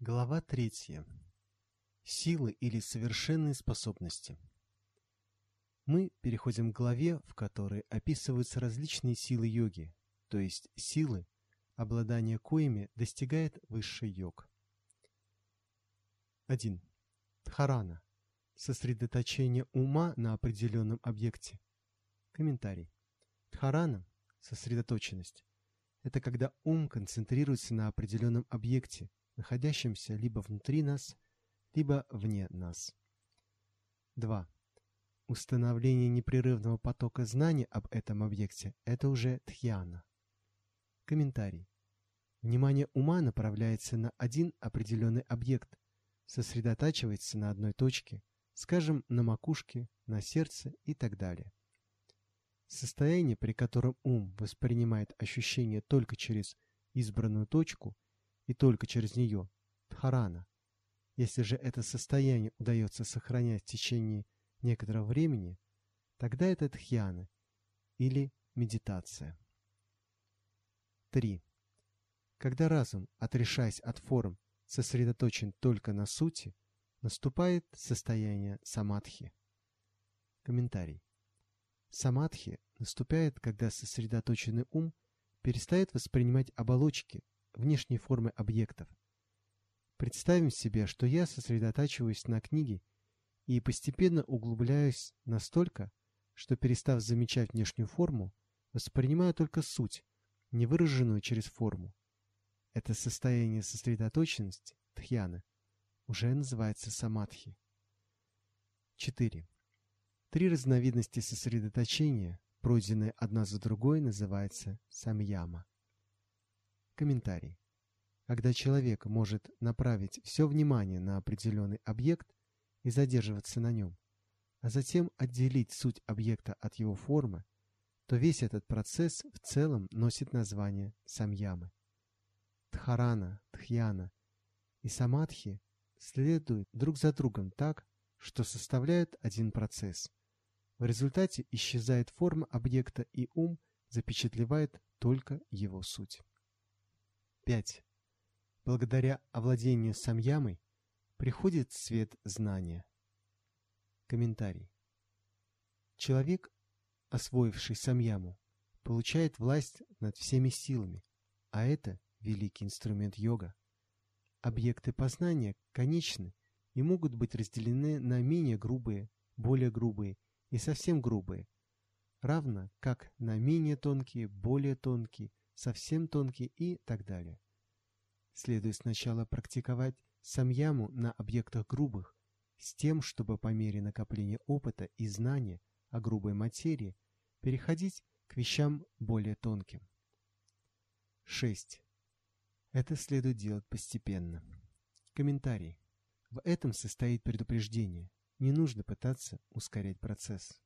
Глава третья. Силы или совершенные способности. Мы переходим к главе, в которой описываются различные силы йоги, то есть силы, обладание коими достигает высший йог. 1. Дхарана. Сосредоточение ума на определенном объекте. Комментарий. Дхарана – сосредоточенность. Это когда ум концентрируется на определенном объекте, находящимся либо внутри нас, либо вне нас. 2. Установление непрерывного потока знаний об этом объекте – это уже тхьяна. Комментарий. Внимание ума направляется на один определенный объект, сосредотачивается на одной точке, скажем, на макушке, на сердце и так далее. Состояние, при котором ум воспринимает ощущение только через избранную точку – и только через нее, дхарана. Если же это состояние удается сохранять в течение некоторого времени, тогда это дхьяна или медитация. 3. Когда разум, отрешаясь от форм, сосредоточен только на сути, наступает состояние самадхи. Комментарий. Самадхи наступает, когда сосредоточенный ум перестает воспринимать оболочки, внешней формы объектов. Представим себе, что я сосредотачиваюсь на книге и постепенно углубляюсь настолько, что, перестав замечать внешнюю форму, воспринимаю только суть, не выраженную через форму. Это состояние сосредоточенности, тхьяны, уже называется самадхи. 4. Три разновидности сосредоточения, пройденные одна за другой, называется самьяма. Комментарий. Когда человек может направить все внимание на определенный объект и задерживаться на нем, а затем отделить суть объекта от его формы, то весь этот процесс в целом носит название самьямы. Дхарана, Дхьяна и Самадхи следуют друг за другом так, что составляют один процесс. В результате исчезает форма объекта и ум запечатлевает только его суть. 5. Благодаря овладению самьямой приходит свет знания. Комментарий. Человек, освоивший самьяму, получает власть над всеми силами, а это великий инструмент йога. Объекты познания конечны и могут быть разделены на менее грубые, более грубые и совсем грубые, равно как на менее тонкие, более тонкие, совсем тонкий и так далее. Следует сначала практиковать самьяму на объектах грубых, с тем, чтобы по мере накопления опыта и знания о грубой материи переходить к вещам более тонким. 6. Это следует делать постепенно. Комментарий. В этом состоит предупреждение. Не нужно пытаться ускорять процесс.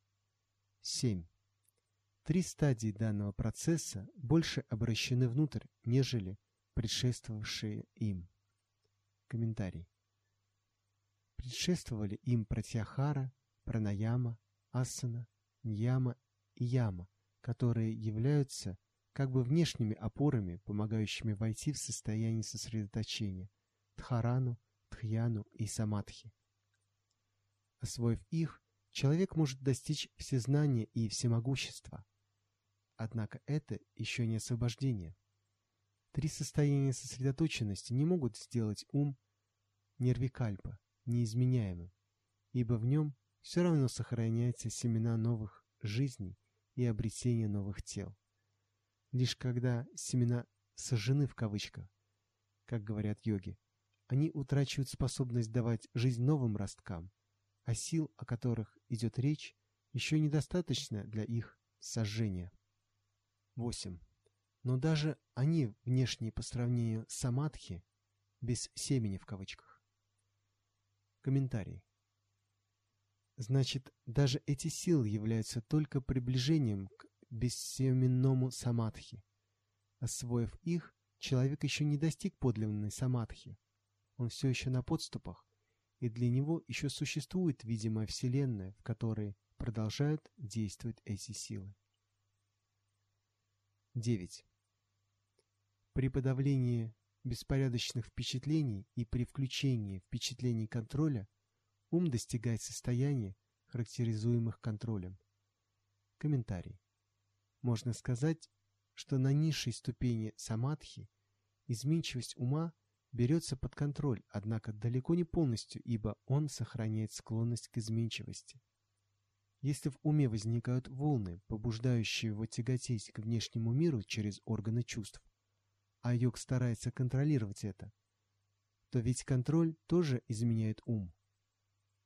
7. Три стадии данного процесса больше обращены внутрь, нежели предшествовавшие им. Комментарий. Предшествовали им Пратьяхара, Пранаяма, Асана, Ньяма и Яма, которые являются как бы внешними опорами, помогающими войти в состояние сосредоточения, Дхарану, Тхьяну и Самадхи. Освоив их, человек может достичь всезнания и всемогущества, Однако это еще не освобождение. Три состояния сосредоточенности не могут сделать ум нервикальпа неизменяемым, ибо в нем все равно сохраняются семена новых жизней и обретения новых тел. Лишь когда семена «сожжены» в кавычках, как говорят йоги, они утрачивают способность давать жизнь новым росткам, а сил, о которых идет речь, еще недостаточно для их сожжения. 8. Но даже они внешние по сравнению с самадхи, без семени в кавычках. Комментарий. Значит, даже эти силы являются только приближением к бессеменному самадхи. Освоив их, человек еще не достиг подлинной самадхи. Он все еще на подступах, и для него еще существует видимая вселенная, в которой продолжают действовать эти силы. 9. При подавлении беспорядочных впечатлений и при включении впечатлений контроля ум достигает состояния, характеризуемых контролем. Комментарий. Можно сказать, что на низшей ступени самадхи изменчивость ума берется под контроль, однако далеко не полностью, ибо он сохраняет склонность к изменчивости. Если в уме возникают волны, побуждающие его тяготеть к внешнему миру через органы чувств, а йог старается контролировать это, то ведь контроль тоже изменяет ум.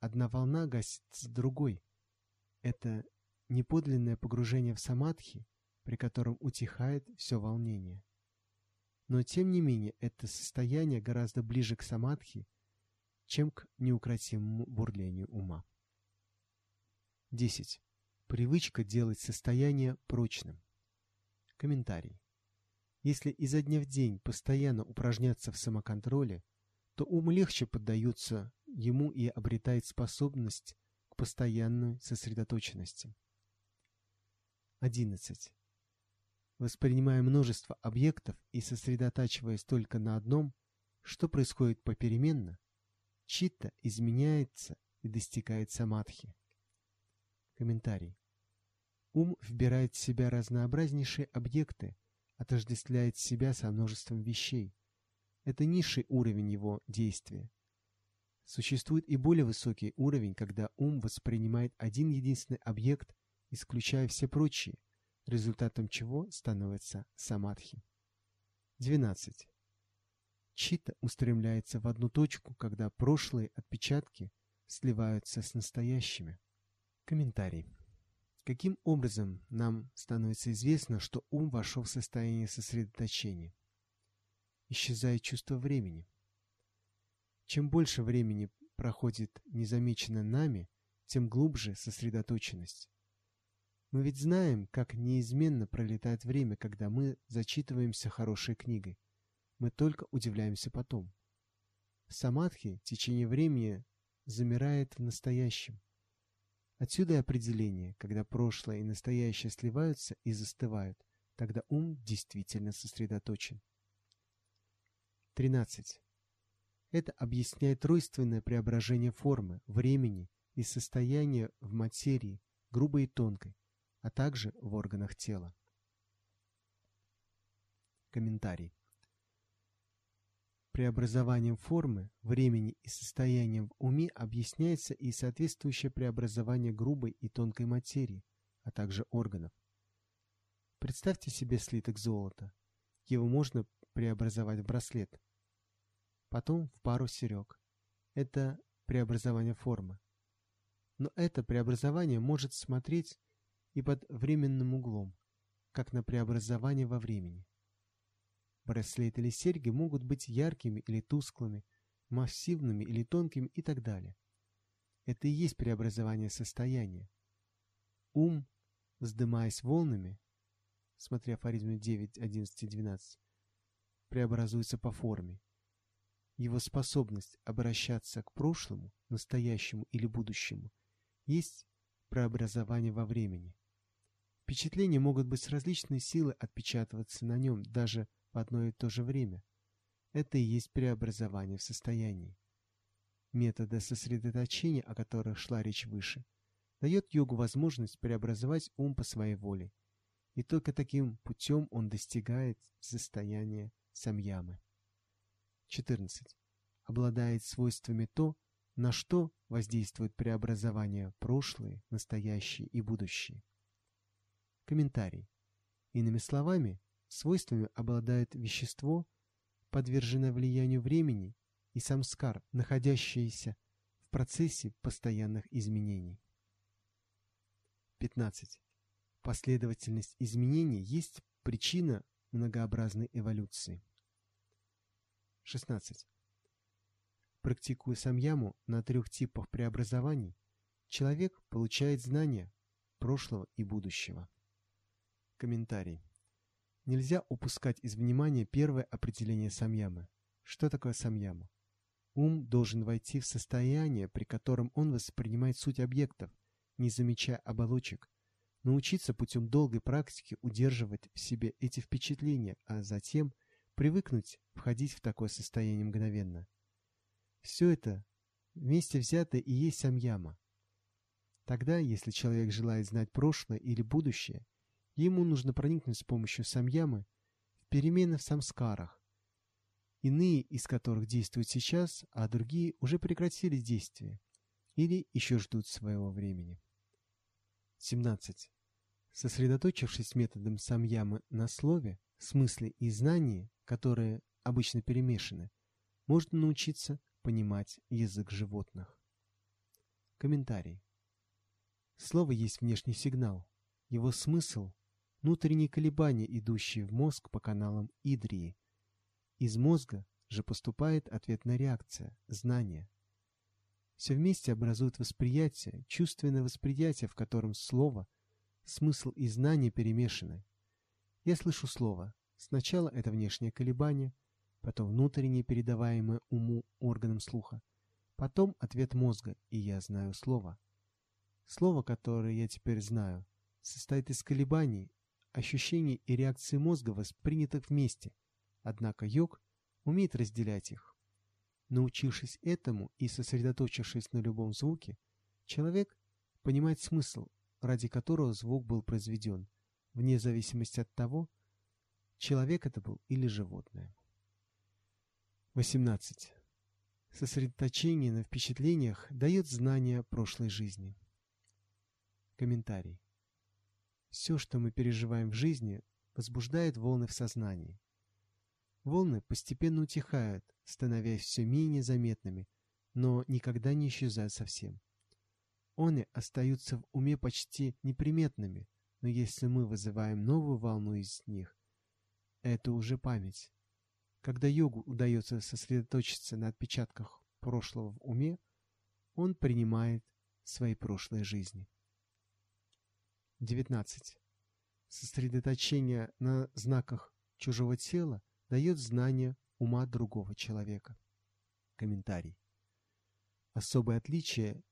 Одна волна гасит с другой. Это неподлинное погружение в самадхи, при котором утихает все волнение. Но тем не менее это состояние гораздо ближе к самадхи, чем к неукротимому бурлению ума. 10. Привычка делать состояние прочным. Комментарий. Если изо дня в день постоянно упражняться в самоконтроле, то ум легче поддается ему и обретает способность к постоянной сосредоточенности. 11. Воспринимая множество объектов и сосредотачиваясь только на одном, что происходит попеременно, читта изменяется и достигает самадхи. Комментарий. Ум вбирает в себя разнообразнейшие объекты, отождествляет себя со множеством вещей. Это низший уровень его действия. Существует и более высокий уровень, когда ум воспринимает один единственный объект, исключая все прочие, результатом чего становится самадхи. 12. Чита устремляется в одну точку, когда прошлые отпечатки сливаются с настоящими. Комментарий. Каким образом нам становится известно, что ум вошел в состояние сосредоточения? Исчезает чувство времени. Чем больше времени проходит незамеченно нами, тем глубже сосредоточенность. Мы ведь знаем, как неизменно пролетает время, когда мы зачитываемся хорошей книгой. Мы только удивляемся потом. В самадхи течение времени замирает в настоящем. Отсюда и определение, когда прошлое и настоящее сливаются и застывают, тогда ум действительно сосредоточен. 13. Это объясняет тройственное преображение формы, времени и состояния в материи, грубой и тонкой, а также в органах тела. Комментарий преобразованием формы, времени и состоянием в уме объясняется и соответствующее преобразование грубой и тонкой материи, а также органов. Представьте себе слиток золота. Его можно преобразовать в браслет. Потом в пару серег. Это преобразование формы. Но это преобразование может смотреть и под временным углом, как на преобразование во времени. Браслет или серьги могут быть яркими или тусклыми, массивными или тонкими и так далее. Это и есть преобразование состояния. Ум, вздымаясь волнами, смотря афоризмы 9, 11 и 12, преобразуется по форме. Его способность обращаться к прошлому, настоящему или будущему есть преобразование во времени. Впечатления могут быть с различной силой отпечатываться на нем даже в одно и то же время. Это и есть преобразование в состоянии. Методы сосредоточения, о которых шла речь выше, дает йогу возможность преобразовать ум по своей воле, и только таким путем он достигает состояния самьямы. 14. Обладает свойствами то, на что воздействует преобразование прошлые, настоящие и будущие. Комментарий. Иными словами, Свойствами обладает вещество, подверженное влиянию времени, и самскар, находящееся в процессе постоянных изменений. 15. Последовательность изменений есть причина многообразной эволюции. 16. Практикуя самьяму на трех типах преобразований, человек получает знания прошлого и будущего. Комментарий. Нельзя упускать из внимания первое определение самьямы. Что такое самьяма? Ум должен войти в состояние, при котором он воспринимает суть объектов, не замечая оболочек, научиться путем долгой практики удерживать в себе эти впечатления, а затем привыкнуть входить в такое состояние мгновенно. Все это вместе взято и есть самьяма. Тогда, если человек желает знать прошлое или будущее, ему нужно проникнуть с помощью самьямы в перемены в самскарах, иные из которых действуют сейчас, а другие уже прекратили действие или еще ждут своего времени. 17. Сосредоточившись методом самьямы на слове, смысле и знании, которые обычно перемешаны, можно научиться понимать язык животных. Комментарий. Слово есть внешний сигнал. Его смысл – внутренние колебания, идущие в мозг по каналам Идрии. Из мозга же поступает ответная реакция – знание. Все вместе образуют восприятие, чувственное восприятие, в котором слово, смысл и знание перемешаны. Я слышу слово. Сначала это внешнее колебание, потом внутреннее, передаваемое уму органам слуха, потом ответ мозга, и я знаю слово. Слово, которое я теперь знаю, состоит из колебаний, ощущений и реакций мозга, воспринятых вместе, однако йог умеет разделять их. Научившись этому и сосредоточившись на любом звуке, человек понимает смысл, ради которого звук был произведен, вне зависимости от того, человек это был или животное. 18. Сосредоточение на впечатлениях дает знание прошлой жизни. Комментарий. Все, что мы переживаем в жизни, возбуждает волны в сознании. Волны постепенно утихают, становясь все менее заметными, но никогда не исчезают совсем. Они остаются в уме почти неприметными, но если мы вызываем новую волну из них, это уже память. Когда йогу удается сосредоточиться на отпечатках прошлого в уме, он принимает свои прошлые жизни. 19. Сосредоточение на знаках чужого тела дает знание ума другого человека. Комментарий. Особое отличие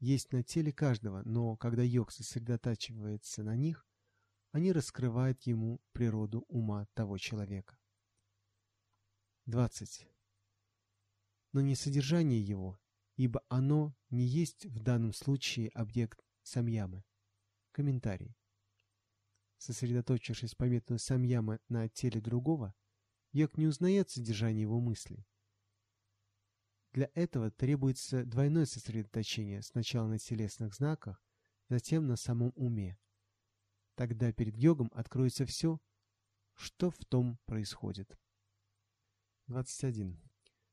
есть на теле каждого, но когда йог сосредотачивается на них, они раскрывают ему природу ума того человека. 20. Но не содержание его, ибо оно не есть в данном случае объект самьямы. Комментарий. Сосредоточившись по методу самьямы на теле другого, йог не узнает содержание его мыслей. Для этого требуется двойное сосредоточение сначала на телесных знаках, затем на самом уме. Тогда перед йогом откроется все, что в том происходит. 21.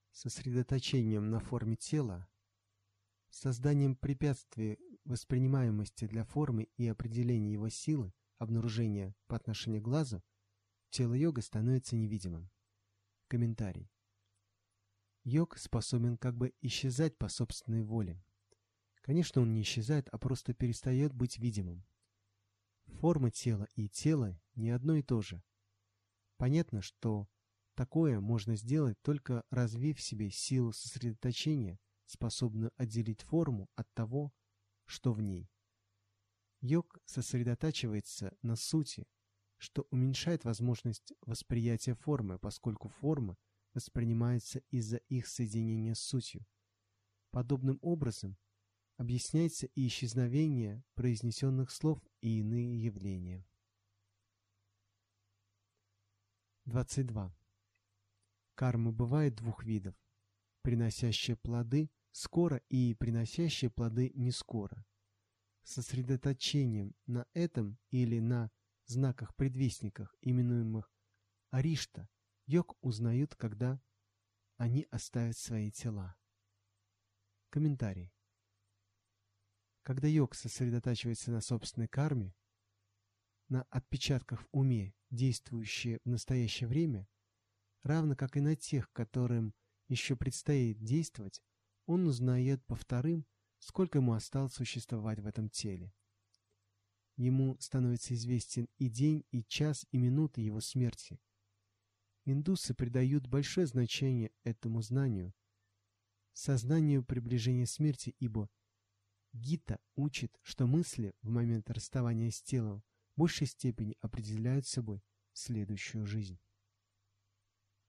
Сосредоточением на форме тела, созданием препятствий воспринимаемости для формы и определения его силы, обнаружения по отношению к глазу, тело йога становится невидимым. Комментарий. Йог способен как бы исчезать по собственной воле. Конечно, он не исчезает, а просто перестает быть видимым. Форма тела и тело не одно и то же. Понятно, что такое можно сделать, только развив в себе силу сосредоточения, способную отделить форму от того, что в ней. Йог сосредотачивается на сути, что уменьшает возможность восприятия формы, поскольку форма воспринимается из-за их соединения с сутью. Подобным образом объясняется и исчезновение произнесенных слов и иные явления. 22. Карма бывает двух видов, приносящие плоды скоро и приносящие плоды не скоро. Сосредоточением на этом или на знаках-предвестниках, именуемых Аришта, йог узнают, когда они оставят свои тела. Комментарий. Когда йог сосредотачивается на собственной карме, на отпечатках в уме, действующие в настоящее время, равно как и на тех, которым еще предстоит действовать, он узнает по вторым, сколько ему осталось существовать в этом теле. Ему становится известен и день, и час, и минута его смерти. Индусы придают большое значение этому знанию, сознанию приближения смерти, ибо Гита учит, что мысли в момент расставания с телом в большей степени определяют собой следующую жизнь.